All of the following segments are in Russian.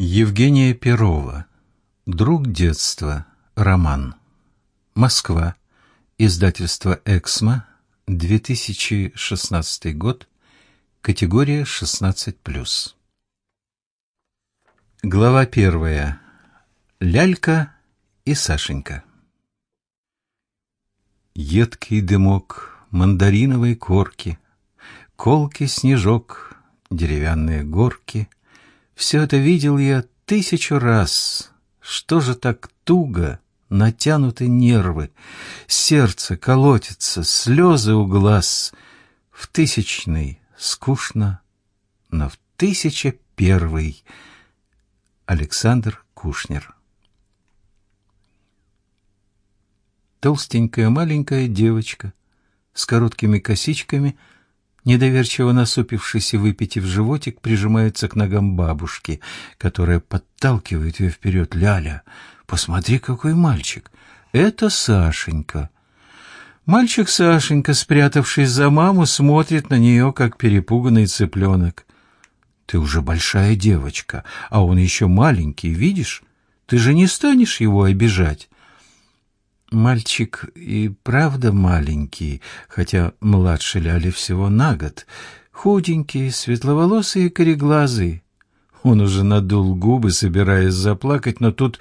Евгения Перова. Друг детства. Роман. Москва. Издательство «Эксмо». 2016 год. Категория 16+. Глава первая. Лялька и Сашенька. Едкий дымок мандариновой корки, Колкий снежок, деревянные горки — все это видел я тысячу раз. Что же так туго натянуты нервы, сердце колотится, слезы у глаз. В тысячный скучно, но в тысяча первый Александр Кушнер. Толстенькая маленькая девочка с короткими косичками — недоверчиво насупившись и выпитив животик, прижимается к ногам бабушки, которая подталкивает ее вперед. «Ляля, посмотри, какой мальчик! Это Сашенька!» Мальчик Сашенька, спрятавшись за маму, смотрит на нее, как перепуганный цыпленок. «Ты уже большая девочка, а он еще маленький, видишь? Ты же не станешь его обижать?» Мальчик и правда маленький, хотя младше Ляли всего на год. Худенький, светловолосый и кореглазый. Он уже надул губы, собираясь заплакать, но тут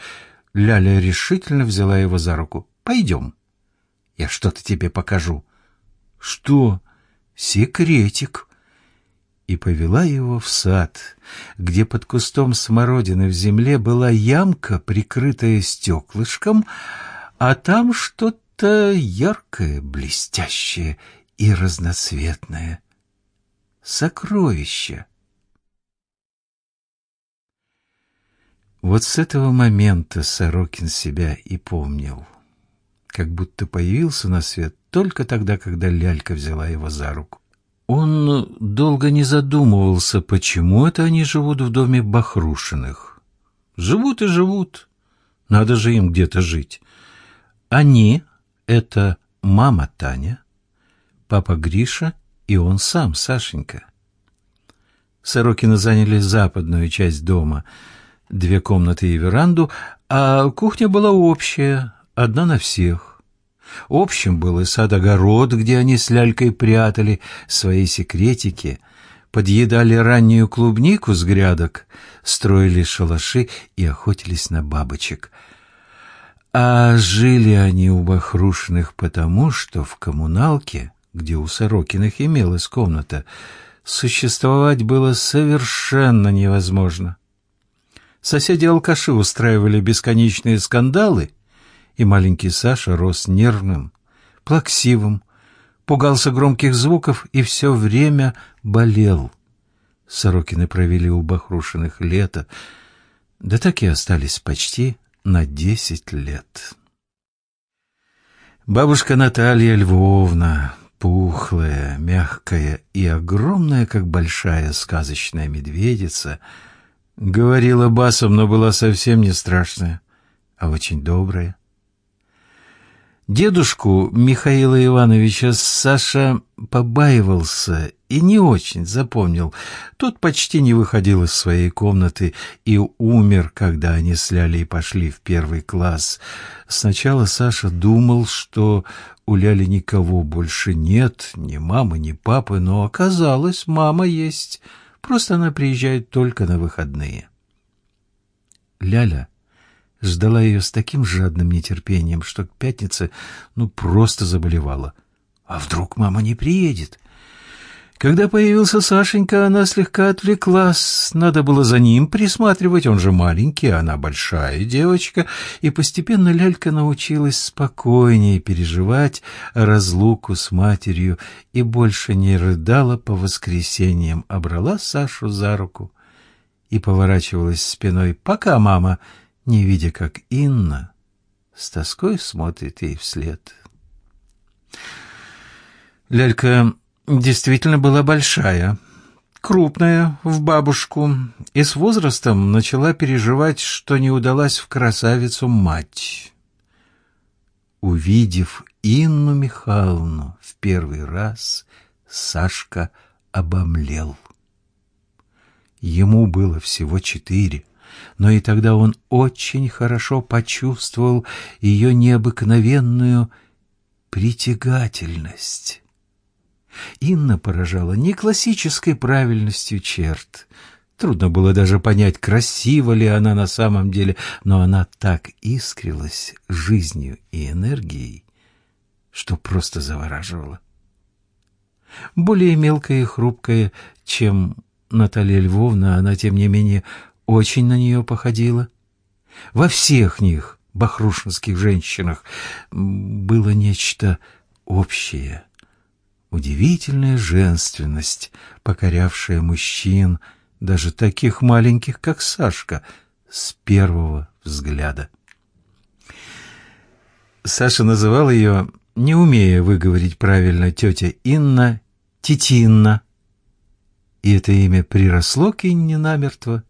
Ляля решительно взяла его за руку. «Пойдем, я что-то тебе покажу». «Что?» «Секретик» и повела его в сад, где под кустом смородины в земле была ямка, прикрытая стеклышком, а там что-то яркое, блестящее и разноцветное. Сокровище. Вот с этого момента Сорокин себя и помнил, как будто появился на свет только тогда, когда лялька взяла его за руку. Он долго не задумывался, почему это они живут в доме Бахрушиных. Живут и живут. Надо же им где-то жить. Они — это мама Таня, папа Гриша и он сам, Сашенька. Сорокины заняли западную часть дома, две комнаты и веранду, а кухня была общая, одна на всех. Общим был и сад-огород, где они с лялькой прятали свои секретики, подъедали раннюю клубнику с грядок, строили шалаши и охотились на бабочек — а жили они у Бахрушиных потому, что в коммуналке, где у Сорокиных имелась комната, существовать было совершенно невозможно. Соседи-алкаши устраивали бесконечные скандалы, и маленький Саша рос нервным, плаксивым, пугался громких звуков и все время болел. Сорокины провели у Бахрушиных лето, да так и остались почти на десять лет. Бабушка Наталья Львовна, пухлая, мягкая и огромная, как большая сказочная медведица, говорила басом, но была совсем не страшная, а очень добрая. Дедушку Михаила Ивановича Саша побаивался и не очень запомнил. Тот почти не выходил из своей комнаты и умер, когда они с Лялей пошли в первый класс. Сначала Саша думал, что у Ляли никого больше нет, ни мамы, ни папы, но оказалось, мама есть, просто она приезжает только на выходные. Ляля ждала ее с таким жадным нетерпением, что к пятнице ну просто заболевала. А вдруг мама не приедет? Когда появился Сашенька, она слегка отвлеклась. Надо было за ним присматривать, он же маленький, а она большая девочка. И постепенно лялька научилась спокойнее переживать разлуку с матерью и больше не рыдала по воскресеньям, а брала Сашу за руку и поворачивалась спиной. «Пока, мама!» Не видя, как Инна с тоской смотрит ей вслед. Лялька действительно была большая, крупная, в бабушку, и с возрастом начала переживать, что не удалась в красавицу мать. Увидев Инну Михайловну в первый раз, Сашка обомлел. Ему было всего четыре — но и тогда он очень хорошо почувствовал ее необыкновенную притягательность. Инна поражала не классической правильностью черт. Трудно было даже понять, красива ли она на самом деле, но она так искрилась жизнью и энергией, что просто завораживала. Более мелкая и хрупкая, чем Наталья Львовна, она, тем не менее, очень на нее походила. Во всех них, бахрушинских женщинах, было нечто общее. Удивительная женственность, покорявшая мужчин, даже таких маленьких, как Сашка, с первого взгляда. Саша называл ее, не умея выговорить правильно, тетя Инна Титинна. И это имя приросло к Инне намертво.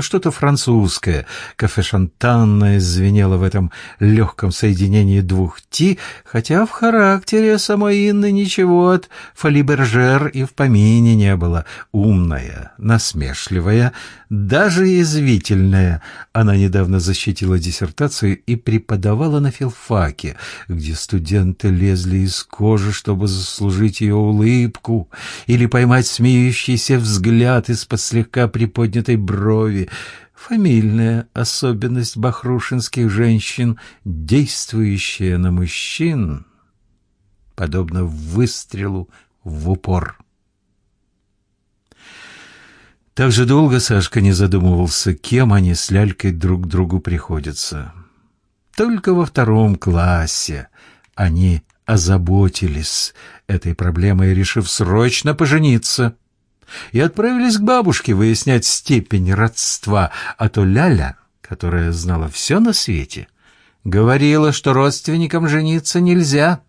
Ну, что-то французское, кафе-шантанное звенело в этом легком соединении двух «ти», хотя в характере самой Инны ничего от фалибержер и в помине не было. Умная, насмешливая, даже язвительная. Она недавно защитила диссертацию и преподавала на филфаке, где студенты лезли из кожи, чтобы заслужить ее улыбку или поймать смеющийся взгляд из-под слегка приподнятой брови. Фамильная особенность бахрушинских женщин, действующая на мужчин, подобно выстрелу в упор. Так же долго Сашка не задумывался, кем они с Лялькой друг другу приходятся. Только во втором классе они озаботились этой проблемой, решив срочно пожениться, и отправились к бабушке выяснять степень родства, а то Ляля, которая знала все на свете, говорила, что родственникам жениться нельзя.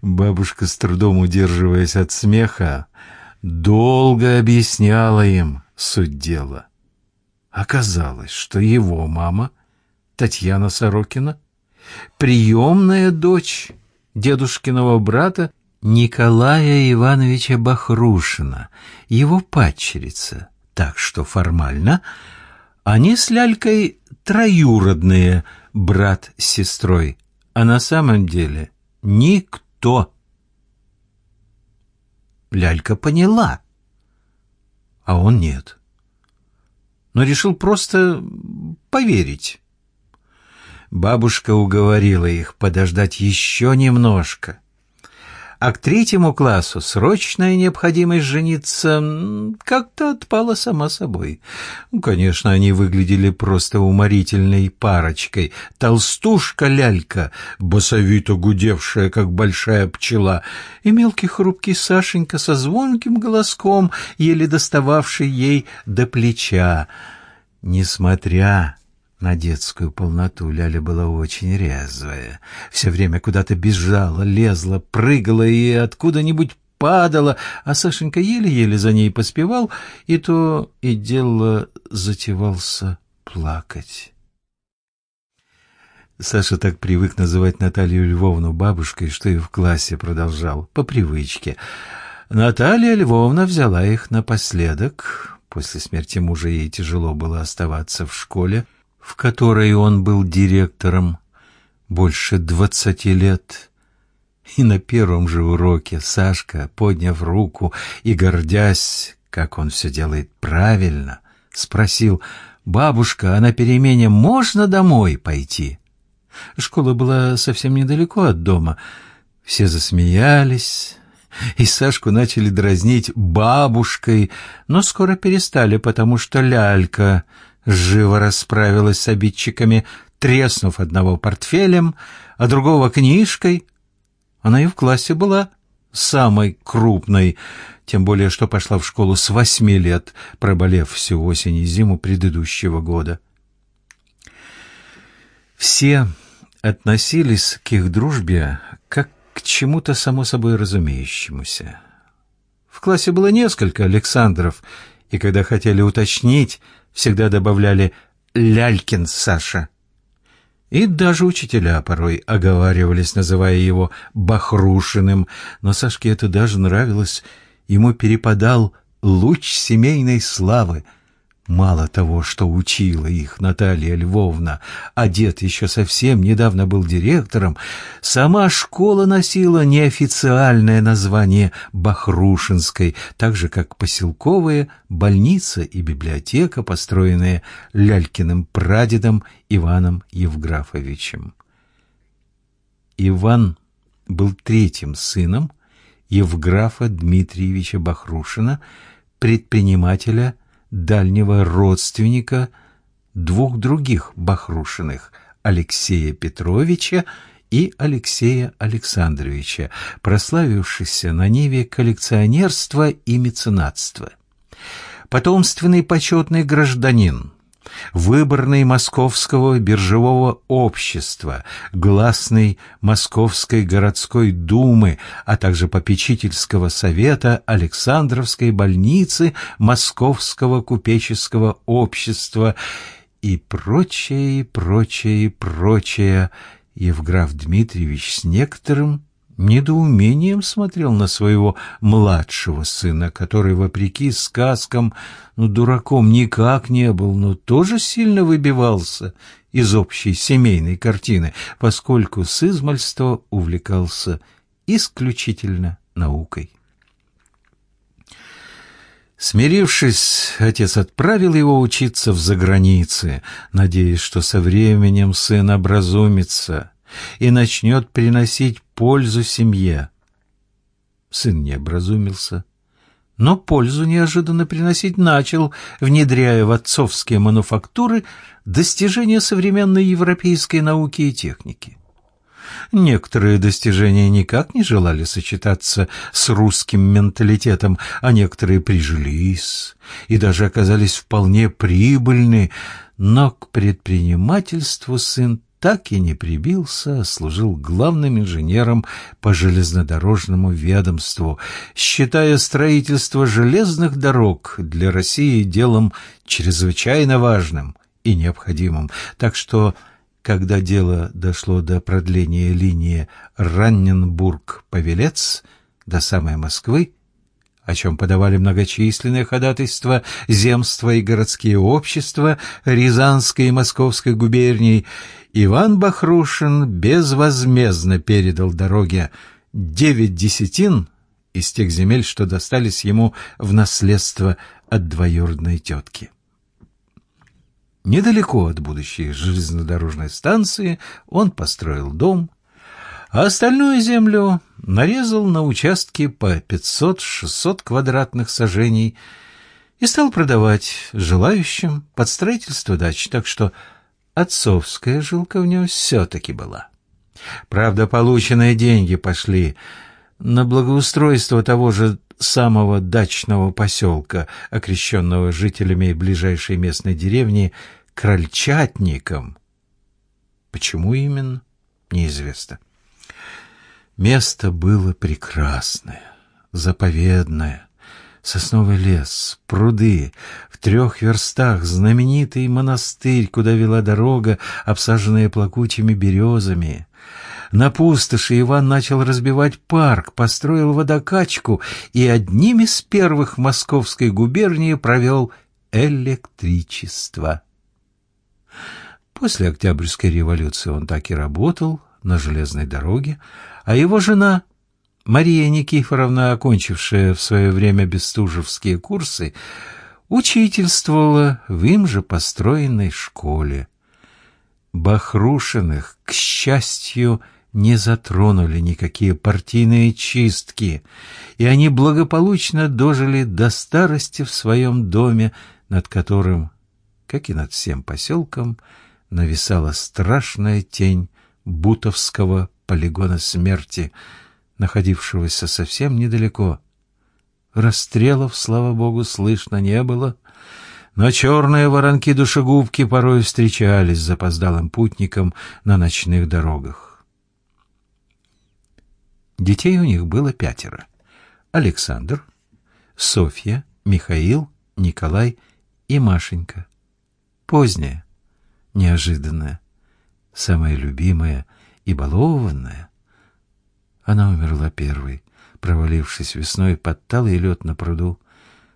Бабушка, с трудом удерживаясь от смеха, долго объясняла им суть дела. Оказалось, что его мама, Татьяна Сорокина, приемная дочь дедушкиного брата Николая Ивановича Бахрушина, его падчерица, так что формально они с Лялькой троюродные брат с сестрой, а на самом деле никто. Лялька поняла, а он нет. Но решил просто поверить. Бабушка уговорила их подождать еще немножко а к третьему классу срочная необходимость жениться как-то отпала сама собой. Ну, конечно, они выглядели просто уморительной парочкой. Толстушка-лялька, басовито гудевшая, как большая пчела, и мелкий хрупкий Сашенька со звонким голоском, еле достававший ей до плеча. Несмотря на детскую полноту Ляля была очень резвая. Все время куда-то бежала, лезла, прыгала и откуда-нибудь падала, а Сашенька еле-еле за ней поспевал, и то и дело затевался плакать. Саша так привык называть Наталью Львовну бабушкой, что и в классе продолжал, по привычке. Наталья Львовна взяла их напоследок. После смерти мужа ей тяжело было оставаться в школе в которой он был директором больше двадцати лет. И на первом же уроке Сашка, подняв руку и гордясь, как он все делает правильно, спросил, «Бабушка, а на перемене можно домой пойти?» Школа была совсем недалеко от дома. Все засмеялись, и Сашку начали дразнить бабушкой, но скоро перестали, потому что лялька живо расправилась с обидчиками, треснув одного портфелем, а другого книжкой. Она и в классе была самой крупной, тем более что пошла в школу с восьми лет, проболев всю осень и зиму предыдущего года. Все относились к их дружбе как к чему-то само собой разумеющемуся. В классе было несколько Александров, и когда хотели уточнить, всегда добавляли «Лялькин Саша». И даже учителя порой оговаривались, называя его Бахрушиным, но Сашке это даже нравилось. Ему перепадал луч семейной славы. Мало того, что учила их Наталья Львовна, а дед еще совсем недавно был директором, сама школа носила неофициальное название Бахрушинской, так же, как поселковые больница и библиотека, построенные Лялькиным прадедом Иваном Евграфовичем. Иван был третьим сыном Евграфа Дмитриевича Бахрушина, предпринимателя дальнего родственника двух других Бахрушиных – Алексея Петровича и Алексея Александровича, прославившихся на ниве коллекционерства и меценатства. Потомственный почетный гражданин, выборный Московского биржевого общества, гласный Московской городской думы, а также попечительского совета Александровской больницы Московского купеческого общества и прочее, прочее, прочее. Евграф Дмитриевич с некоторым недоумением смотрел на своего младшего сына, который, вопреки сказкам, ну, дураком никак не был, но тоже сильно выбивался из общей семейной картины, поскольку с измальства увлекался исключительно наукой. Смирившись, отец отправил его учиться в загранице, надеясь, что со временем сын образумится и начнет приносить пользу семье. Сын не образумился, но пользу неожиданно приносить начал, внедряя в отцовские мануфактуры достижения современной европейской науки и техники. Некоторые достижения никак не желали сочетаться с русским менталитетом, а некоторые прижились и даже оказались вполне прибыльны, но к предпринимательству сын так и не прибился, служил главным инженером по железнодорожному ведомству, считая строительство железных дорог для России делом чрезвычайно важным и необходимым. Так что, когда дело дошло до продления линии Ранненбург-Павелец до самой Москвы, о чем подавали многочисленные ходатайства земства и городские общества Рязанской и Московской губерний, Иван Бахрушин безвозмездно передал дороге девять десятин из тех земель, что достались ему в наследство от двоюродной тетки. Недалеко от будущей железнодорожной станции он построил дом, а остальную землю нарезал на участки по 500-600 квадратных сажений и стал продавать желающим под строительство дач, так что отцовская жилка в нем все-таки была. Правда, полученные деньги пошли на благоустройство того же самого дачного поселка, окрещенного жителями ближайшей местной деревни Крольчатником. Почему именно, неизвестно. Место было прекрасное, заповедное, сосновый лес, пруды, в трех верстах знаменитый монастырь, куда вела дорога, обсаженная плакучими березами. На пустоши Иван начал разбивать парк, построил водокачку и одним из первых в Московской губернии провел электричество. После Октябрьской революции он так и работал на железной дороге, а его жена Мария Никифоровна, окончившая в свое время бестужевские курсы, учительствовала в им же построенной школе. Бахрушиных, к счастью, не затронули никакие партийные чистки, и они благополучно дожили до старости в своем доме, над которым, как и над всем поселком, нависала страшная тень Бутовского полигона смерти — находившегося совсем недалеко. Расстрелов, слава богу, слышно не было, но черные воронки-душегубки порой встречались с запоздалым путником на ночных дорогах. Детей у них было пятеро. Александр, Софья, Михаил, Николай и Машенька. Поздняя, неожиданная, самая любимая и балованная — она умерла первой, провалившись весной под талый лед на пруду.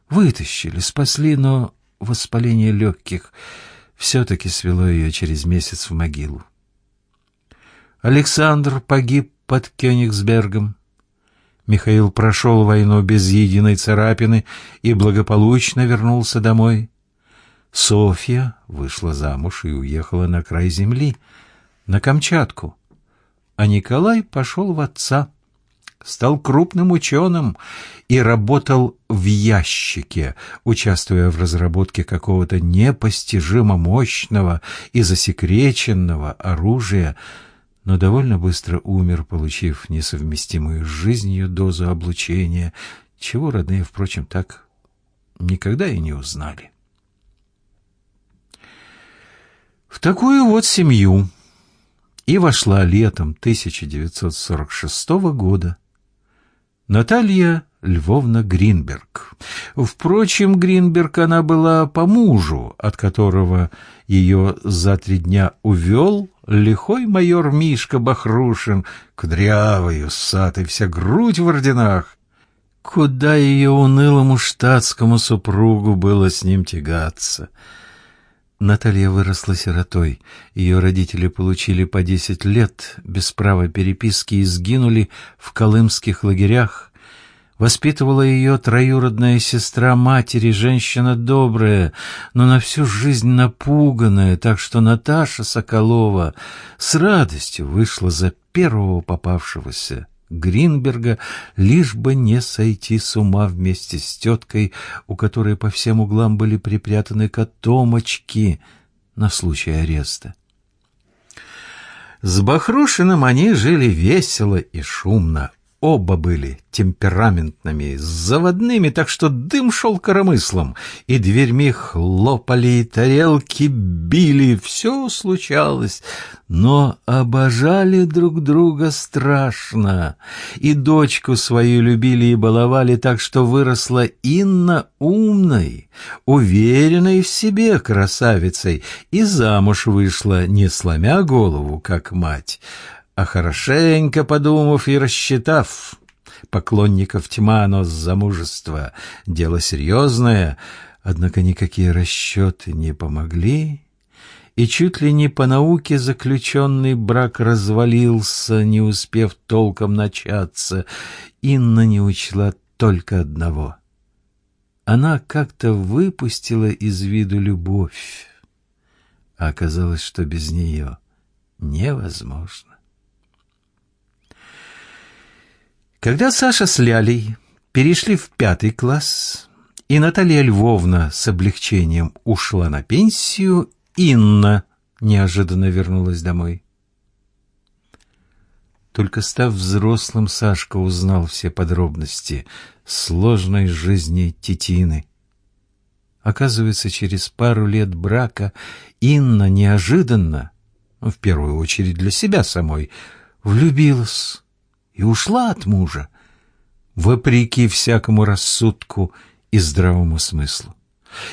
Вытащили, спасли, но воспаление легких все-таки свело ее через месяц в могилу. Александр погиб под Кёнигсбергом. Михаил прошел войну без единой царапины и благополучно вернулся домой. Софья вышла замуж и уехала на край земли, на Камчатку. А Николай пошел в отца, стал крупным ученым и работал в ящике, участвуя в разработке какого-то непостижимо мощного и засекреченного оружия, но довольно быстро умер, получив несовместимую с жизнью дозу облучения, чего родные, впрочем, так никогда и не узнали. В такую вот семью и вошла летом 1946 года Наталья Львовна Гринберг. Впрочем, Гринберг она была по мужу, от которого ее за три дня увел лихой майор Мишка Бахрушин, кудрявый, усатый, вся грудь в орденах. Куда ее унылому штатскому супругу было с ним тягаться — Наталья выросла сиротой. Ее родители получили по десять лет без права переписки и сгинули в колымских лагерях. Воспитывала ее троюродная сестра матери, женщина добрая, но на всю жизнь напуганная, так что Наташа Соколова с радостью вышла за первого попавшегося Гринберга, лишь бы не сойти с ума вместе с теткой, у которой по всем углам были припрятаны котомочки на случай ареста. С Бахрушиным они жили весело и шумно, Оба были темпераментными, заводными, так что дым шел коромыслом, и дверьми хлопали, и тарелки били, все случалось, но обожали друг друга страшно, и дочку свою любили и баловали так, что выросла Инна умной, уверенной в себе красавицей, и замуж вышла, не сломя голову, как мать, а хорошенько подумав и рассчитав, поклонников тьма, но замужество — дело серьезное, однако никакие расчеты не помогли, и чуть ли не по науке заключенный брак развалился, не успев толком начаться. Инна не учла только одного. Она как-то выпустила из виду любовь, а оказалось, что без нее невозможно. Когда Саша с Лялей перешли в пятый класс, и Наталья Львовна с облегчением ушла на пенсию, Инна неожиданно вернулась домой. Только став взрослым, Сашка узнал все подробности сложной жизни Титины. Оказывается, через пару лет брака Инна неожиданно, в первую очередь для себя самой, влюбилась и ушла от мужа, вопреки всякому рассудку и здравому смыслу.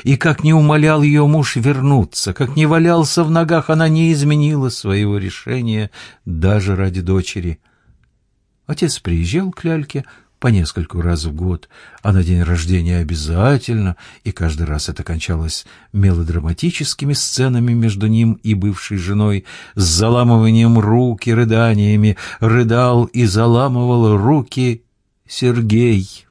И как не умолял ее муж вернуться, как не валялся в ногах, она не изменила своего решения даже ради дочери. Отец приезжал к Ляльке по нескольку раз в год, а на день рождения обязательно, и каждый раз это кончалось мелодраматическими сценами между ним и бывшей женой, с заламыванием рук и рыданиями, рыдал и заламывал руки Сергей.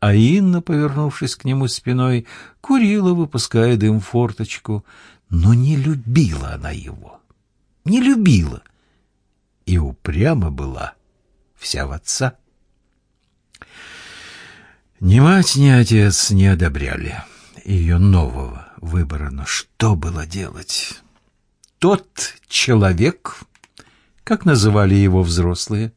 А Инна, повернувшись к нему спиной, курила, выпуская дым форточку. Но не любила она его, не любила, и упрямо была вся в отца. Ни мать, ни отец не одобряли ее нового выбора, но что было делать? Тот человек, как называли его взрослые,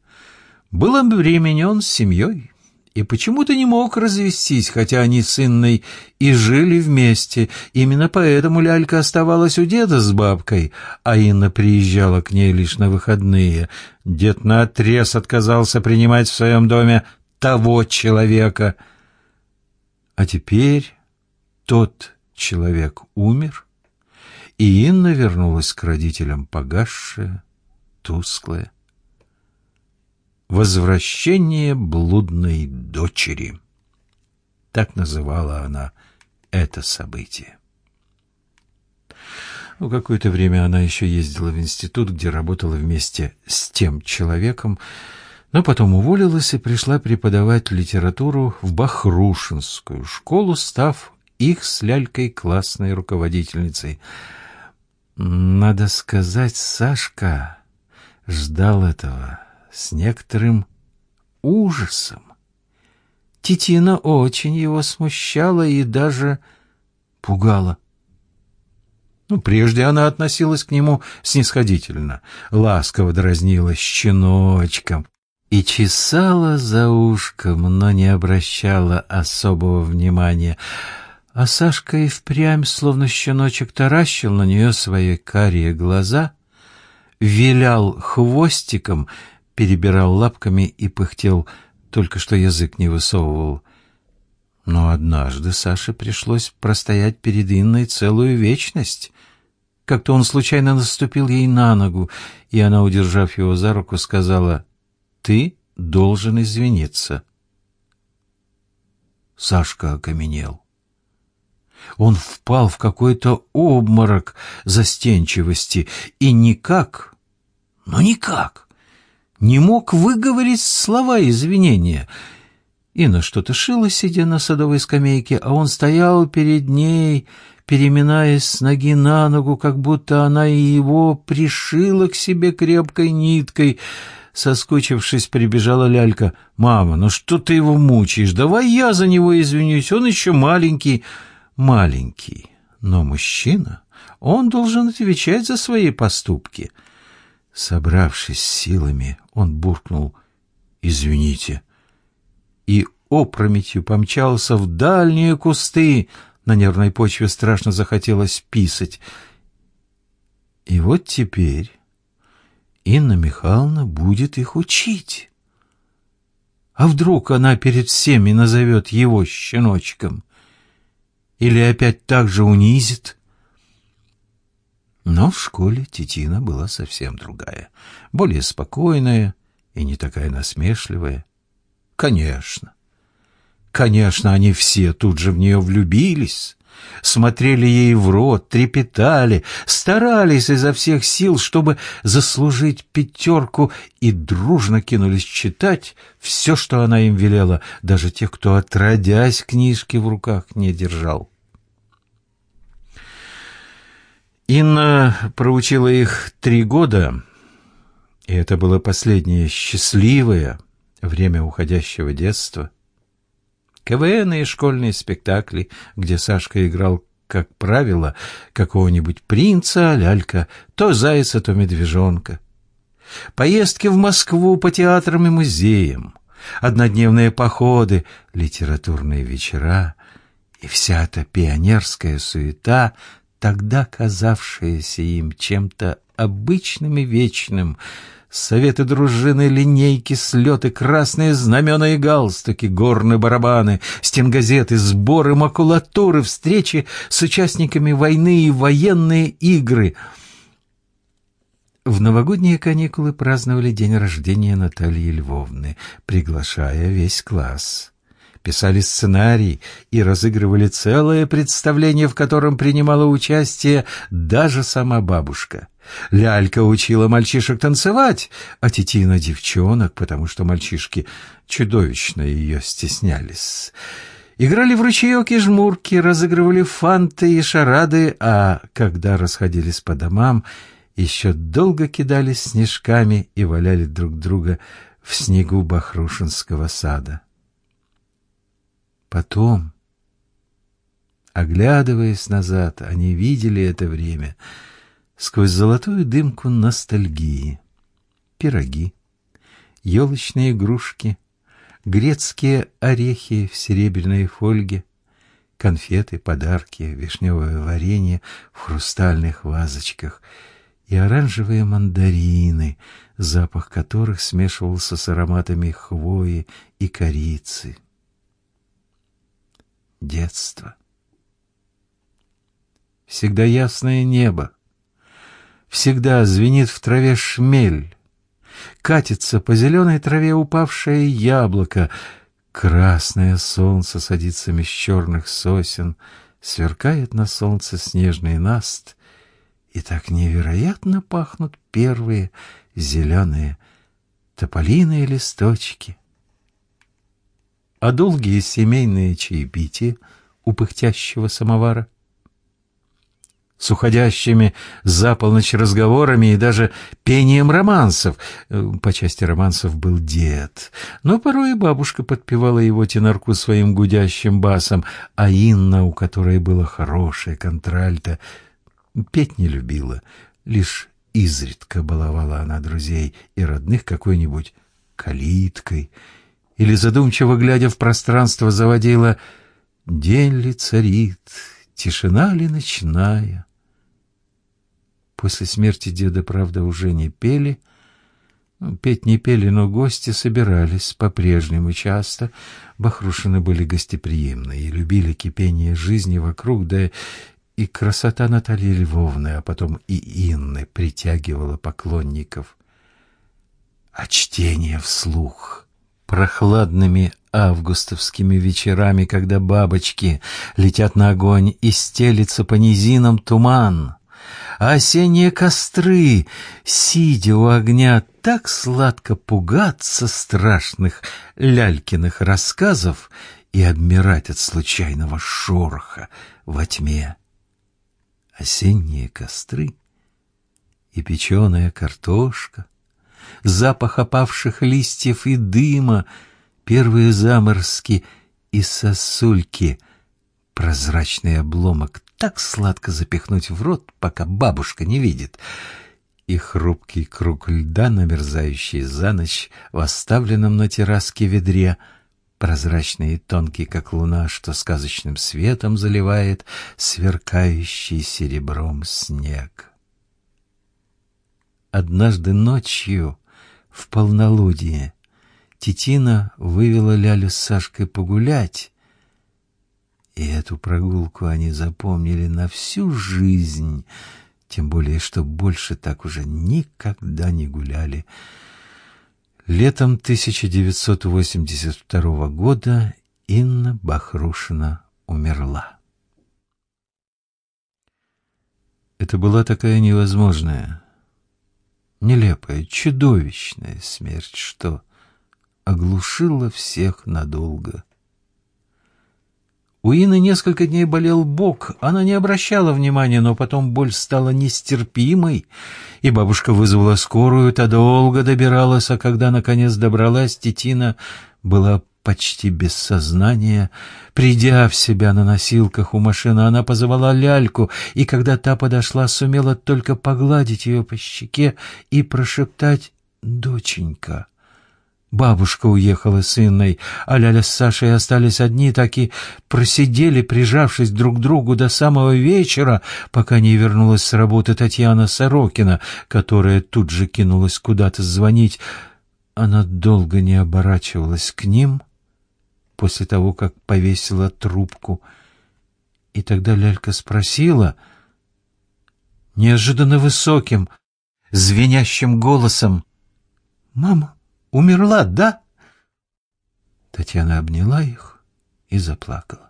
был обременен семьей и почему-то не мог развестись, хотя они с Инной и жили вместе. Именно поэтому лялька оставалась у деда с бабкой, а Инна приезжала к ней лишь на выходные. Дед наотрез отказался принимать в своем доме того человека — а теперь тот человек умер, и Инна вернулась к родителям погасшая, тусклая. «Возвращение блудной дочери» — так называла она это событие. Ну, какое-то время она еще ездила в институт, где работала вместе с тем человеком, но потом уволилась и пришла преподавать литературу в Бахрушинскую школу, став их с Лялькой классной руководительницей. Надо сказать, Сашка ждал этого с некоторым ужасом. Титина очень его смущала и даже пугала. Ну, прежде она относилась к нему снисходительно, ласково дразнила щеночком и чесала за ушком, но не обращала особого внимания. А Сашка и впрямь, словно щеночек, таращил на нее свои карие глаза, вилял хвостиком, перебирал лапками и пыхтел, только что язык не высовывал. Но однажды Саше пришлось простоять перед Инной целую вечность. Как-то он случайно наступил ей на ногу, и она, удержав его за руку, сказала, «Ты должен извиниться». Сашка окаменел. Он впал в какой-то обморок застенчивости и никак, но никак, не мог выговорить слова извинения — Инна что-то шила, сидя на садовой скамейке, а он стоял перед ней, переминаясь с ноги на ногу, как будто она и его пришила к себе крепкой ниткой. Соскучившись, прибежала лялька. «Мама, ну что ты его мучаешь? Давай я за него извинюсь, он еще маленький». «Маленький, но мужчина, он должен отвечать за свои поступки». Собравшись силами, он буркнул «Извините» и опрометью помчался в дальние кусты. На нервной почве страшно захотелось писать. И вот теперь Инна Михайловна будет их учить. А вдруг она перед всеми назовет его щеночком? Или опять так же унизит? Но в школе Титина была совсем другая, более спокойная и не такая насмешливая. Конечно. Конечно, они все тут же в нее влюбились, смотрели ей в рот, трепетали, старались изо всех сил, чтобы заслужить пятерку, и дружно кинулись читать все, что она им велела, даже тех, кто, отродясь, книжки в руках не держал. Инна проучила их три года, и это было последнее счастливое, время уходящего детства. КВН и школьные спектакли, где Сашка играл, как правило, какого-нибудь принца, лялька, то зайца, то медвежонка. Поездки в Москву по театрам и музеям, однодневные походы, литературные вечера и вся эта пионерская суета, тогда казавшаяся им чем-то обычным и вечным — Советы дружины, линейки, слеты, красные знамена и галстуки, горные барабаны, стенгазеты, сборы макулатуры, встречи с участниками войны и военные игры. В новогодние каникулы праздновали день рождения Натальи Львовны, приглашая весь класс писали сценарий и разыгрывали целое представление, в котором принимала участие даже сама бабушка. Лялька учила мальчишек танцевать, а Титина — девчонок, потому что мальчишки чудовищно ее стеснялись. Играли в ручеек и жмурки, разыгрывали фанты и шарады, а когда расходились по домам, еще долго кидались снежками и валяли друг друга в снегу Бахрушинского сада. Потом, оглядываясь назад, они видели это время сквозь золотую дымку ностальгии. Пироги, елочные игрушки, грецкие орехи в серебряной фольге, конфеты, подарки, вишневое варенье в хрустальных вазочках и оранжевые мандарины, запах которых смешивался с ароматами хвои и корицы детство. Всегда ясное небо, всегда звенит в траве шмель, катится по зеленой траве упавшее яблоко, красное солнце садится меж черных сосен, сверкает на солнце снежный наст, и так невероятно пахнут первые зеленые тополиные листочки. А долгие семейные чаепития у пыхтящего самовара — с уходящими за полночь разговорами и даже пением романсов. Э, по части романсов был дед, но порой и бабушка подпевала его тенорку своим гудящим басом, а Инна, у которой было хорошее контральто, петь не любила, лишь изредка баловала она друзей и родных какой-нибудь калиткой или, задумчиво глядя в пространство, заводила «День ли царит, тишина ли ночная?» После смерти деда, правда, уже не пели. Ну, петь не пели, но гости собирались по-прежнему часто. Бахрушины были гостеприимны и любили кипение жизни вокруг, да и красота Натальи Львовны, а потом и Инны притягивала поклонников. А чтение вслух прохладными августовскими вечерами, когда бабочки летят на огонь и стелится по низинам туман — а осенние костры, сидя у огня, так сладко пугаться страшных лялькиных рассказов и обмирать от случайного шороха во тьме. Осенние костры и печеная картошка, запах опавших листьев и дыма, первые заморски и сосульки, прозрачный обломок так сладко запихнуть в рот, пока бабушка не видит. И хрупкий круг льда, намерзающий за ночь в оставленном на терраске ведре, прозрачный и тонкий, как луна, что сказочным светом заливает сверкающий серебром снег. Однажды ночью, в полнолуние, Титина вывела Лялю с Сашкой погулять, и эту прогулку они запомнили на всю жизнь, тем более, что больше так уже никогда не гуляли. Летом 1982 года Инна Бахрушина умерла. Это была такая невозможная, нелепая, чудовищная смерть, что оглушила всех надолго. У Ины несколько дней болел бок, она не обращала внимания, но потом боль стала нестерпимой, и бабушка вызвала скорую, та долго добиралась, а когда наконец добралась, Тетина была почти без сознания. Придя в себя на носилках у машины, она позвала ляльку, и когда та подошла, сумела только погладить ее по щеке и прошептать «Доченька». Бабушка уехала с Инной, а Ляля с Сашей остались одни, так и просидели, прижавшись друг к другу до самого вечера, пока не вернулась с работы Татьяна Сорокина, которая тут же кинулась куда-то звонить. Она долго не оборачивалась к ним после того, как повесила трубку. И тогда Лялька спросила неожиданно высоким, звенящим голосом, «Мама, Умерла, да?» Татьяна обняла их и заплакала.